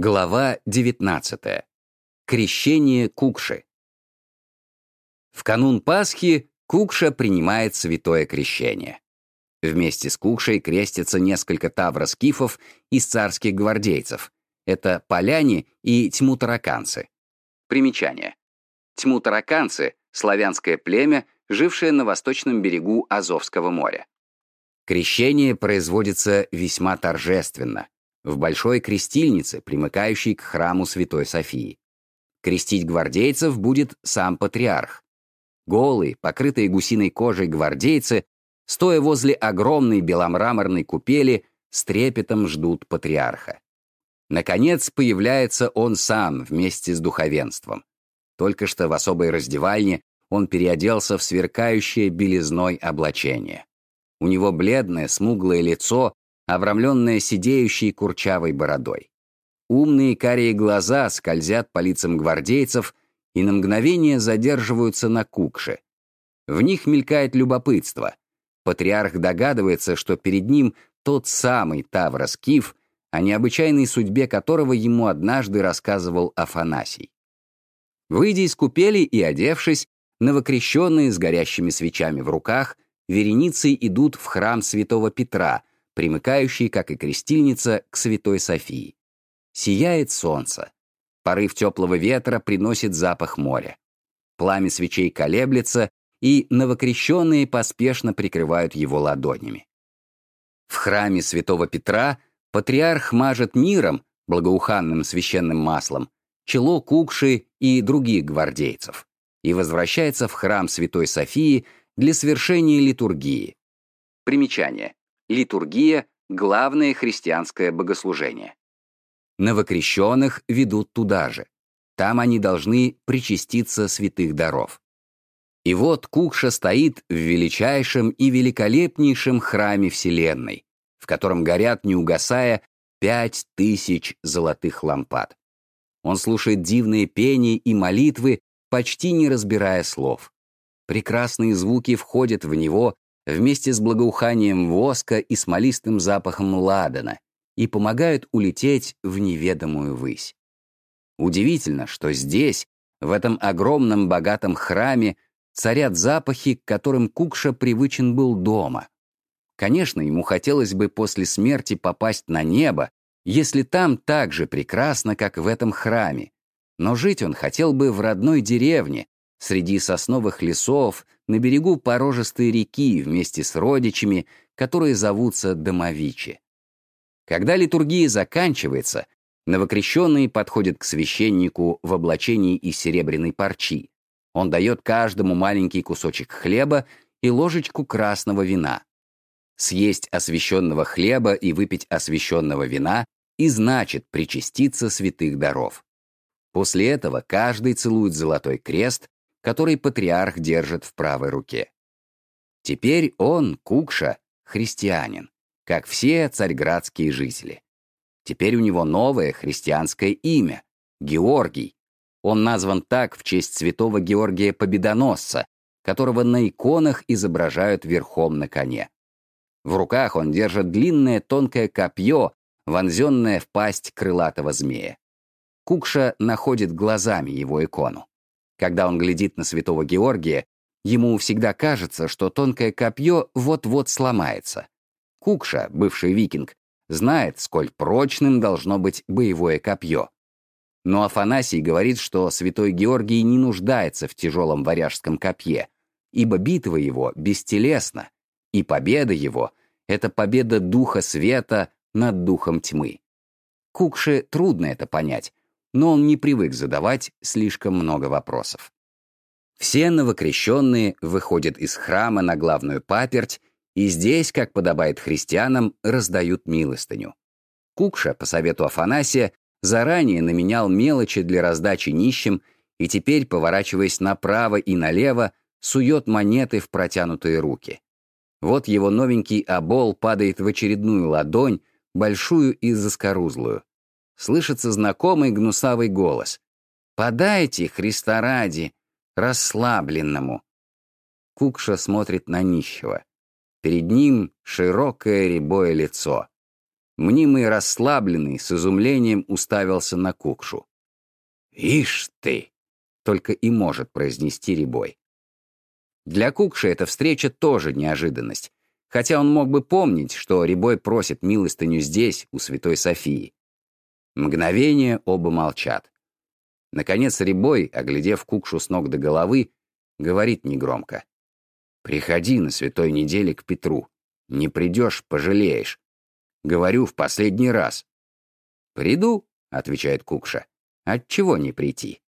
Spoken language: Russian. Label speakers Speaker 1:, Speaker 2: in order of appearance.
Speaker 1: Глава 19. Крещение Кукши. В канун Пасхи Кукша принимает святое крещение. Вместе с Кукшей крестятся несколько тавроскифов из царских гвардейцев. Это поляне и тьмутараканцы. Примечание. Тьмутараканцы — славянское племя, жившее на восточном берегу Азовского моря. Крещение производится весьма торжественно, в большой крестильнице, примыкающей к храму Святой Софии. Крестить гвардейцев будет сам патриарх. Голые, покрытые гусиной кожей гвардейцы, стоя возле огромной беломраморной купели, с трепетом ждут патриарха. Наконец появляется он сам вместе с духовенством. Только что в особой раздевальне он переоделся в сверкающее белизной облачение. У него бледное, смуглое лицо обрамленная сидеющей курчавой бородой. Умные карие глаза скользят по лицам гвардейцев и на мгновение задерживаются на кукше. В них мелькает любопытство. Патриарх догадывается, что перед ним тот самый Таврос Киф, о необычайной судьбе которого ему однажды рассказывал Афанасий. Выйдя из купели и одевшись, новокрещенные с горящими свечами в руках, вереницей идут в храм святого Петра, примыкающий, как и крестильница, к Святой Софии. Сияет солнце. Порыв теплого ветра приносит запах моря. Пламя свечей колеблется, и новокрещенные поспешно прикрывают его ладонями. В храме святого Петра патриарх мажет миром, благоуханным священным маслом, чело Кукши и других гвардейцев и возвращается в храм Святой Софии для свершения литургии. Примечание. Литургия — главное христианское богослужение. Новокрещенных ведут туда же. Там они должны причаститься святых даров. И вот Кукша стоит в величайшем и великолепнейшем храме Вселенной, в котором горят, не угасая, пять тысяч золотых лампад. Он слушает дивные пения и молитвы, почти не разбирая слов. Прекрасные звуки входят в него вместе с благоуханием воска и смолистым запахом ладана и помогают улететь в неведомую высь. Удивительно, что здесь, в этом огромном богатом храме, царят запахи, к которым Кукша привычен был дома. Конечно, ему хотелось бы после смерти попасть на небо, если там так же прекрасно, как в этом храме. Но жить он хотел бы в родной деревне, среди сосновых лесов, на берегу порожистой реки вместе с родичами, которые зовутся Домовичи. Когда литургия заканчивается, новокрещенные подходят к священнику в облачении из серебряной парчи. Он дает каждому маленький кусочек хлеба и ложечку красного вина. Съесть освященного хлеба и выпить освященного вина и значит причаститься святых даров. После этого каждый целует золотой крест, который патриарх держит в правой руке. Теперь он, Кукша, христианин, как все царьградские жители. Теперь у него новое христианское имя — Георгий. Он назван так в честь святого Георгия Победоносца, которого на иконах изображают верхом на коне. В руках он держит длинное тонкое копье, вонзенное в пасть крылатого змея. Кукша находит глазами его икону. Когда он глядит на святого Георгия, ему всегда кажется, что тонкое копье вот-вот сломается. Кукша, бывший викинг, знает, сколь прочным должно быть боевое копье. Но Афанасий говорит, что святой Георгий не нуждается в тяжелом варяжском копье, ибо битва его бестелесна, и победа его — это победа духа света над духом тьмы. Кукше трудно это понять, но он не привык задавать слишком много вопросов. Все новокрещенные выходят из храма на главную паперть, и здесь, как подобает христианам, раздают милостыню. Кукша, по совету Афанасия, заранее наменял мелочи для раздачи нищим и теперь, поворачиваясь направо и налево, сует монеты в протянутые руки. Вот его новенький обол падает в очередную ладонь, большую и заскорузлую слышится знакомый гнусавый голос. «Подайте, Христа ради, расслабленному!» Кукша смотрит на нищего. Перед ним широкое рябое лицо. Мнимый расслабленный с изумлением уставился на Кукшу. «Ишь ты!» — только и может произнести Рябой. Для Кукши эта встреча тоже неожиданность, хотя он мог бы помнить, что Рябой просит милостыню здесь, у Святой Софии. Мгновение оба молчат. Наконец Рябой, оглядев Кукшу с ног до головы, говорит негромко. «Приходи на святой неделе к Петру. Не придешь — пожалеешь. Говорю в последний раз». «Приду», — отвечает Кукша. «Отчего не прийти?»